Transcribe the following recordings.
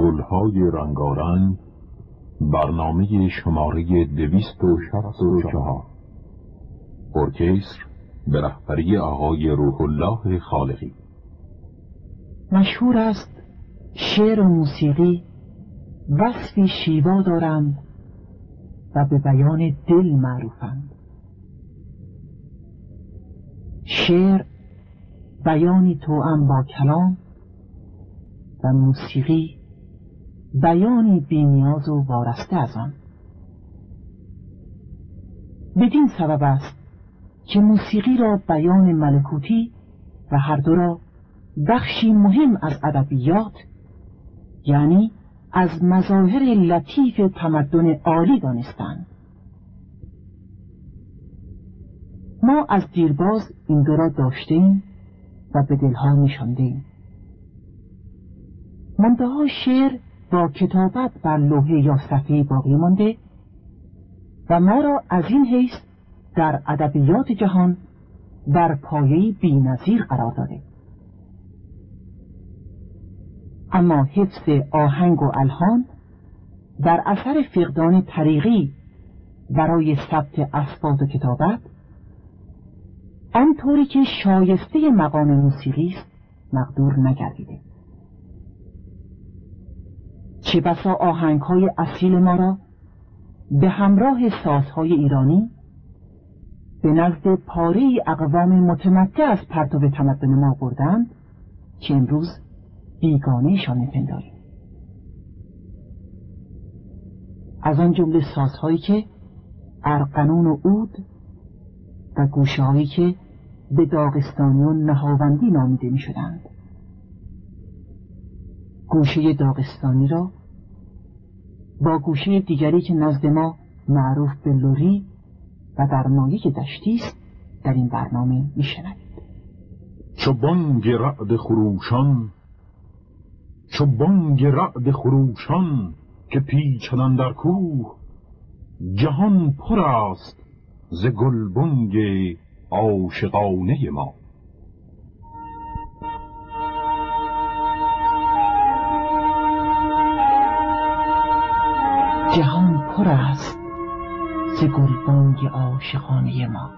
گلهای رنگارنگ برنامه شماره دویست و شخص و چهار. ارکستر به رهبری آقای روح الله خالقی. مشهور است شعر و موسیقی وصفی شیوا دارند و به بیان دل معروفند. شعر بیانی توأم با کلام و موسیقی بیانی بینیاز و وارسته از آن. بدین سبب است که موسیقی را بیان ملکوتی و هر دو را بخشی مهم از ادبیات یعنی از مظاهر لطیف تمدن عالی دانستند. ما از دیرباز این دو را داشتیم و به دلها نشاندیم منتها شعر کتابت بر لوحه یا صفحه باقی مانده و ما را از این حیث در ادبیات جهان در پایه بینظیر قرار داده. اما حفظ آهنگ و الهان در اثر فقدان طریقی برای ثبت اسباب و کتابت آنطوری که شایسته مقام موسیقی است مقدور نگردیده. چه بسا آهنگ های اصیل ما را به همراه سازهای ایرانی به نزد پاره اقوام متمتع از پرتو تمدن ما بردند که امروز بیگانهشان نپنداریم از آن جمله سازهایی که ارقنون و عود و گوشه هایی که به داغستانیون نهاوندی نامیده می شدند گوشه داغستانی را با گوشه دیگری که نزد ما معروف به لوری و در مایه دشتی است در این برنامه میشنوید. چو بانگ رعد خروشان چو بانگ رعد خروشان که پیچدن در کوه جهان پر است ز گلبنگ عاشقانه ما. جهان پر است ز گلبانگ عاشقانه ما.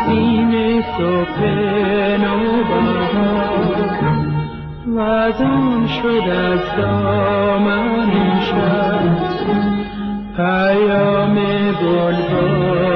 نسیم صبح نوبهار. وزن شد از دامن شد پیام بلبل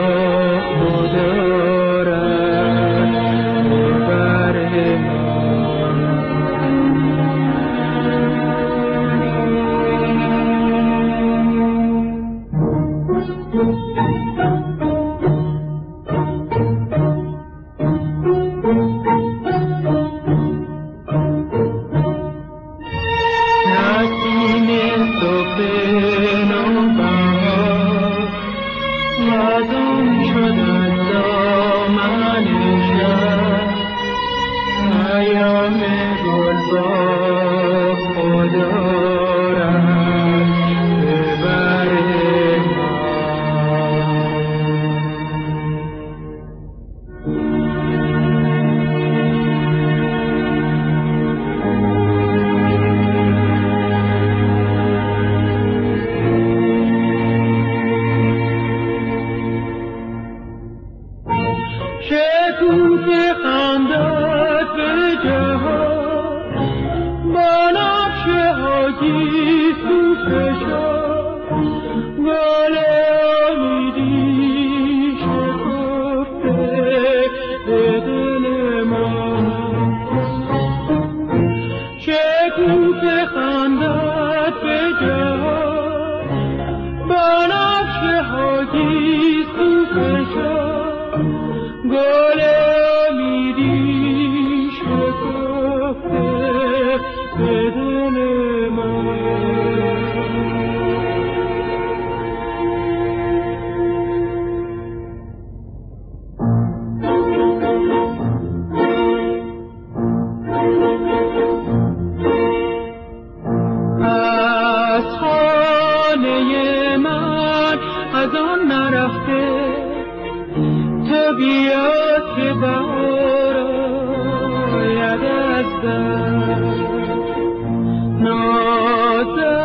نازد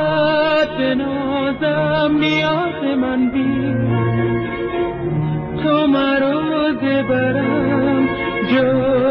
به نازم نیاز من بی تو مرا برم جو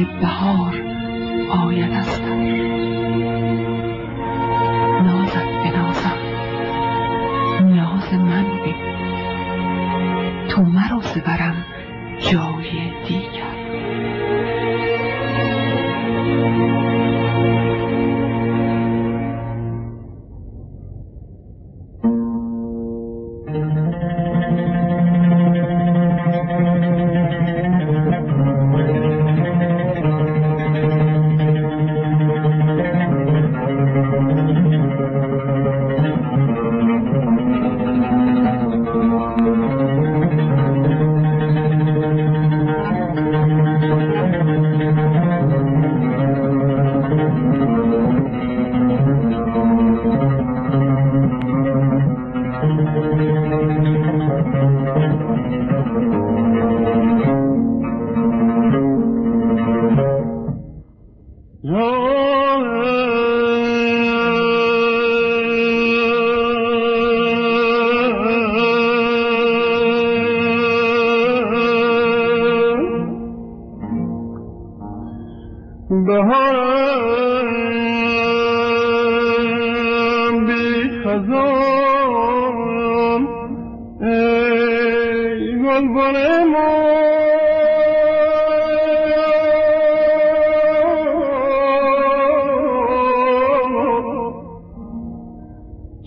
که بهار آید است نازت بنازم. نیاز من بی. تو مرا سبرم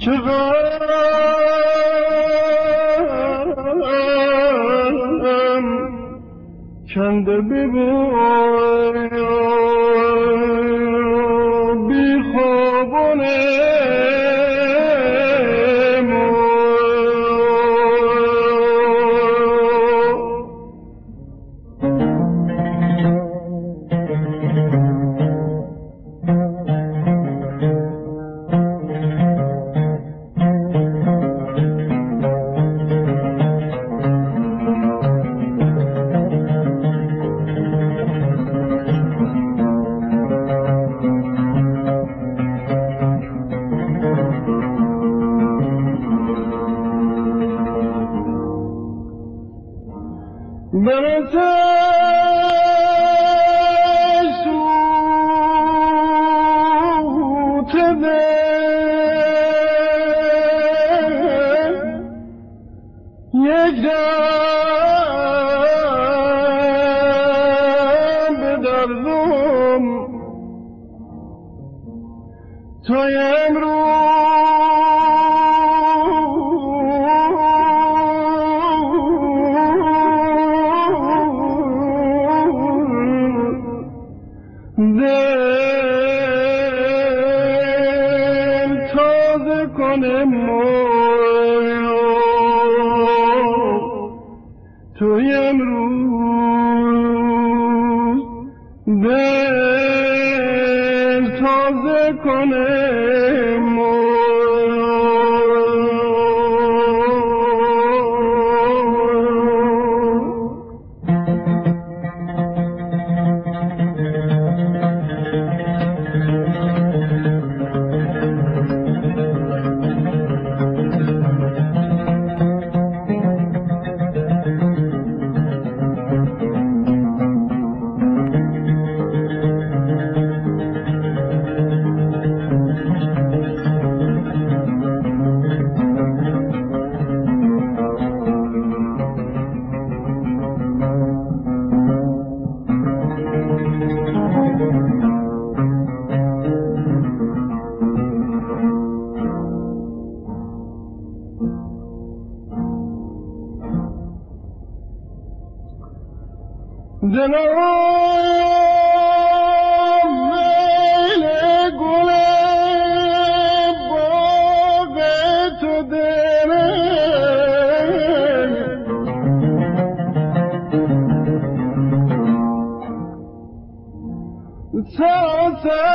Çıkam kendi bir boyum. به شمال دارم دل کنم شد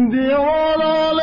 Bir olalım.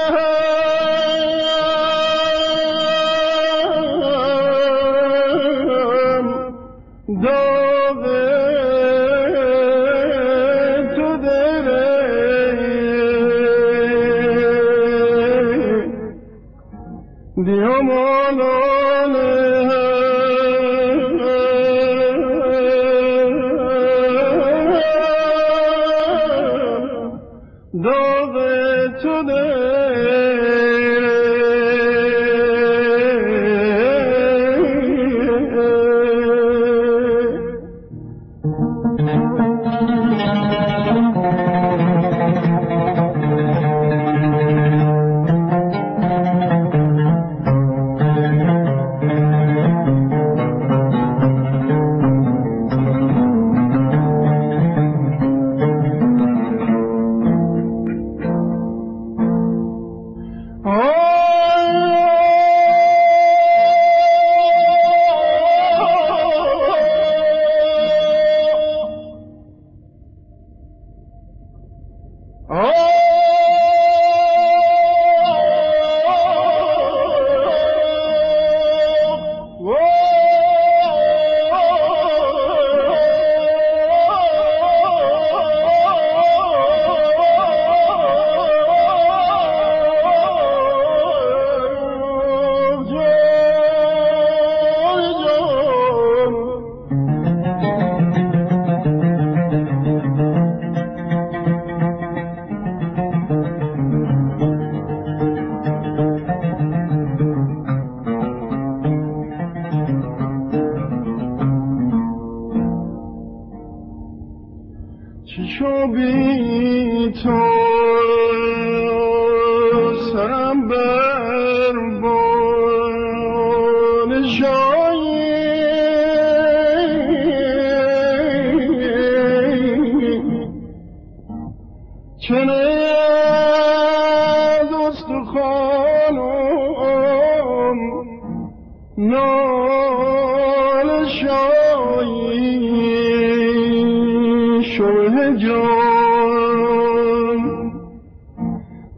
جان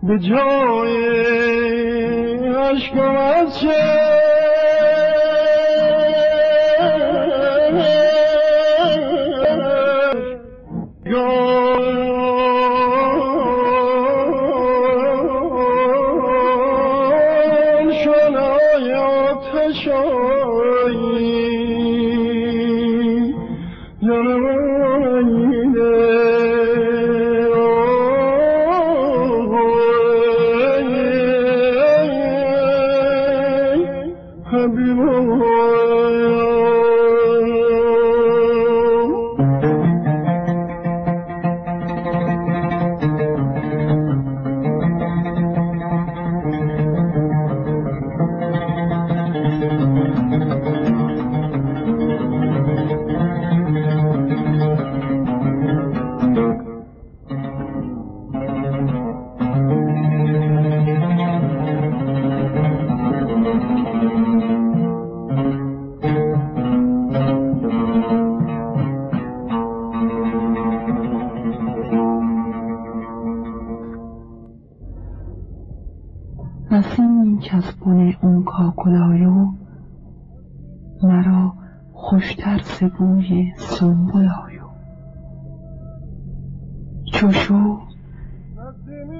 به جای عشقم از گان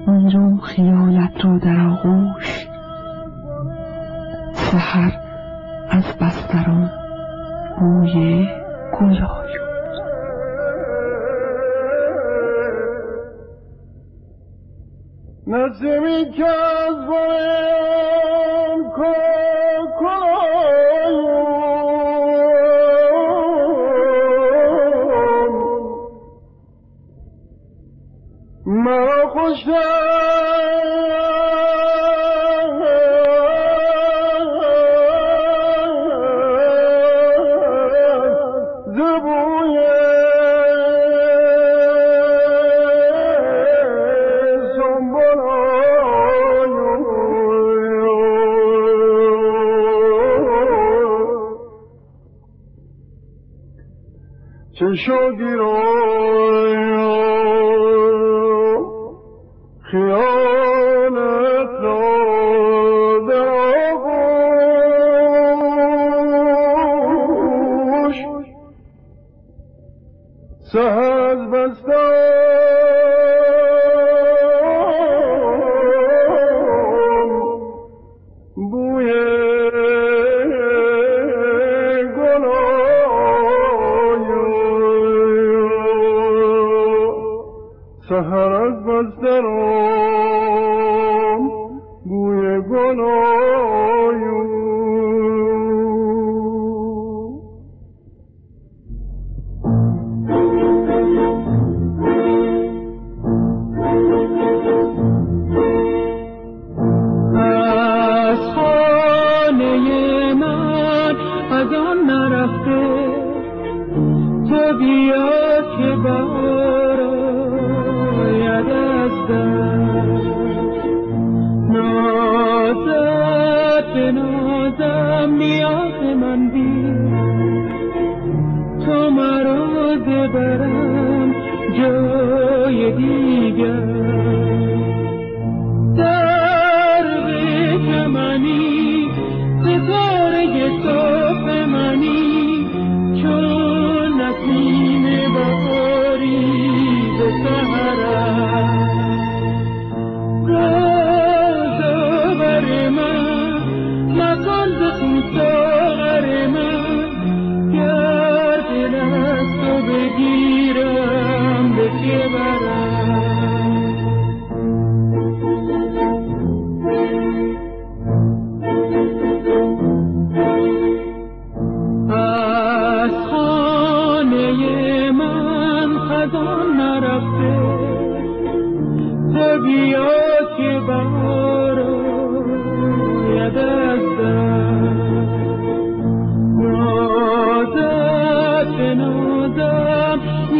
میرم خیالت رو در آغوش. سحر از بستران بوی گلایو نسیمی که از بارم چشو گیرای خیالت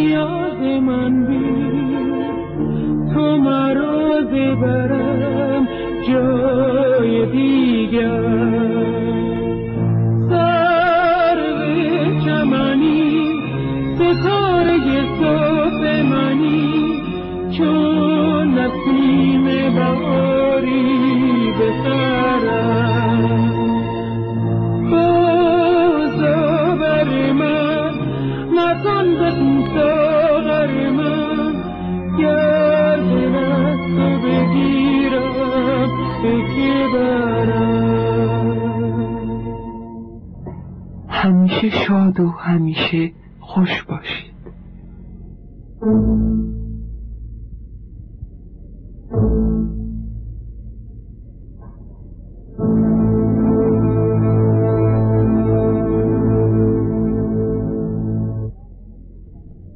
نیاز من بی. تو مرا برم جای دیگر. همیشه شاد و همیشه خوش باشید.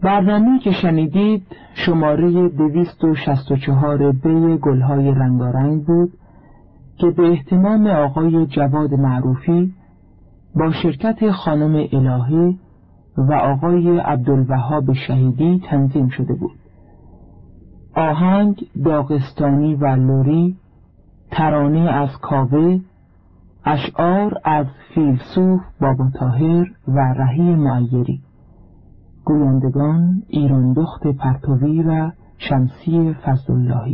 برنامه که شنیدید شماره 264 بی گلهای رنگارنگ بود که به احتمام آقای جواد معروفی با شرکت خانم الهی و آقای عبدالوهاب شهیدی تنظیم شده بود. آهنگ داغستانی و لوری ترانه از کاوه اشعار از فیلسوف بابا طاهر و رهی معیری. گویندگان ایران دخت پرتوی و شمسی فضلاللهی.